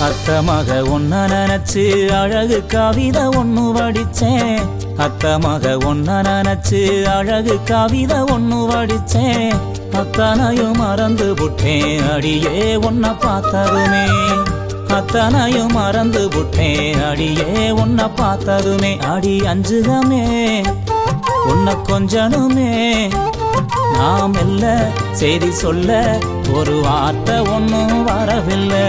அத்த மக ஒன்ன நினைச்சு அழகு கவிதை ஒண்ணு வடிச்சேன். அத்த மக ஒன்ன நினைச்சு அழகு கவிதை ஒண்ணு வடிச்சேன். அத்தனையும் மறந்து புட்டேன் அடியே உன்னை பார்த்ததுமே. அத்தனையும் மறந்து புட்டேன் அடியே உன்னை பார்த்ததுமே. அடி அஞ்சுகமே உன்னை கொஞ்சனுமே. நாம் இல்ல செய்தி சொல்ல ஒரு வார்த்தை ஒன்றும் வரவில்லை.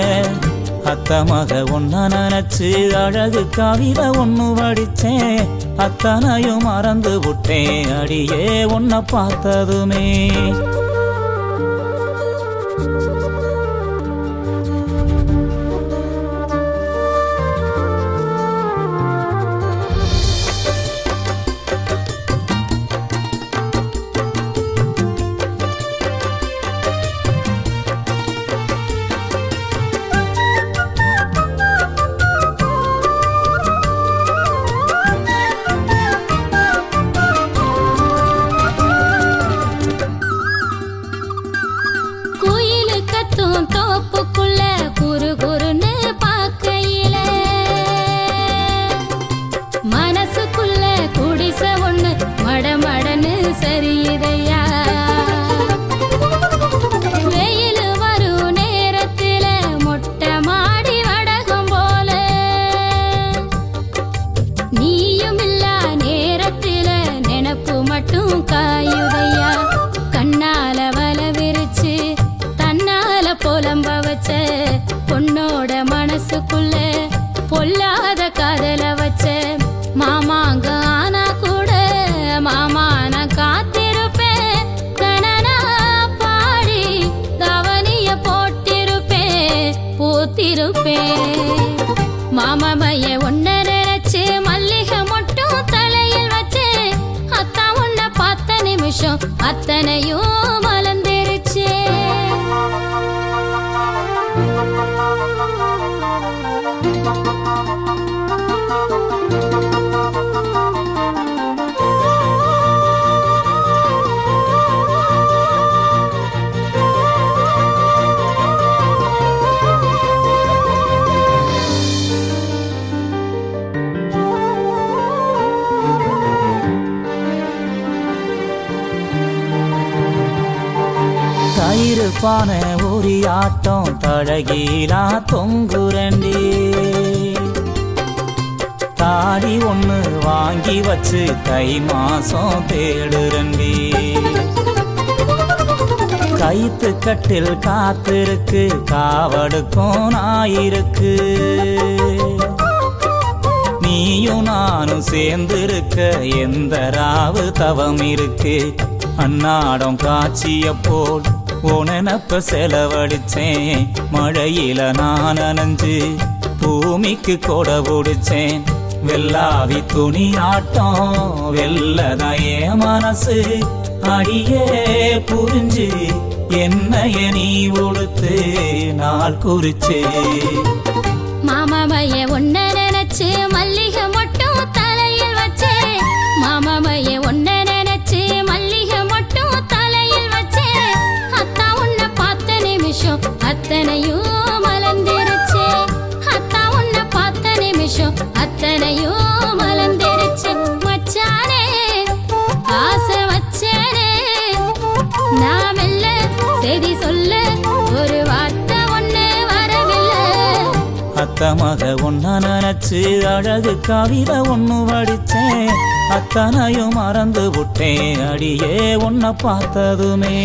அத்தமாக ஒன்ன நினைச்சு அழகு கவிதை ஒண்ணு வடிச்சேன். அத்தனையும் மறந்து விட்டேன். அடியே உன்னை பார்த்ததுமே. மடமடன்னு வெயில் வரும் நேரத்தில மொட்டை மாடி வடகம் போல. நீயும் இல்லா நேரத்தில நினப்பு மட்டும் காயுதையா? கண்ணால வல விரிச்சு தன்னால புலம்ப வச்ச பொண்ணோட மனசுக்குள்ள பொல்லாத காதல வச்ச மாமாங்க ஆனா கூட மாமான Mama தயிர் பானை ஒரு ஆட்டம் தழகிலா தொங்குரண்டி. தாடி ஒன்று வாங்கி வச்சு தை மாசம் தேடுரண்டி கைத்து கட்டில் காத்திருக்கு காவடுக்கும் நாயிருக்கு. நீயும் நானும் சேர்ந்திருக்க எந்த ராவு தவம் இருக்கு அன்னாடம் காட்சிய போல் உனப்ப செலவழிச்சேன். மழையில நான் நனைஞ்சு பூமிக்கு கொட பிடிச்சேன். வெள்ளாவி துணி ஆட்டம் வெள்ளதையே மனசு அடியே புரிஞ்சு என்னைய நீ உடுத்து நாள் குறிச்சு. மாமாமைய ஒன்ன நாம் இல்ல செய்தி சொல்ல ஒரு வார்த்தை ஒண்ணு வரவில்லை. அத்த மக நினைச்சு அழகு கவிதை ஒண்ணு வடிச்சேன். அத்தனையும் மறந்து விட்டேன் அடியே உன்னை பார்த்ததுமே.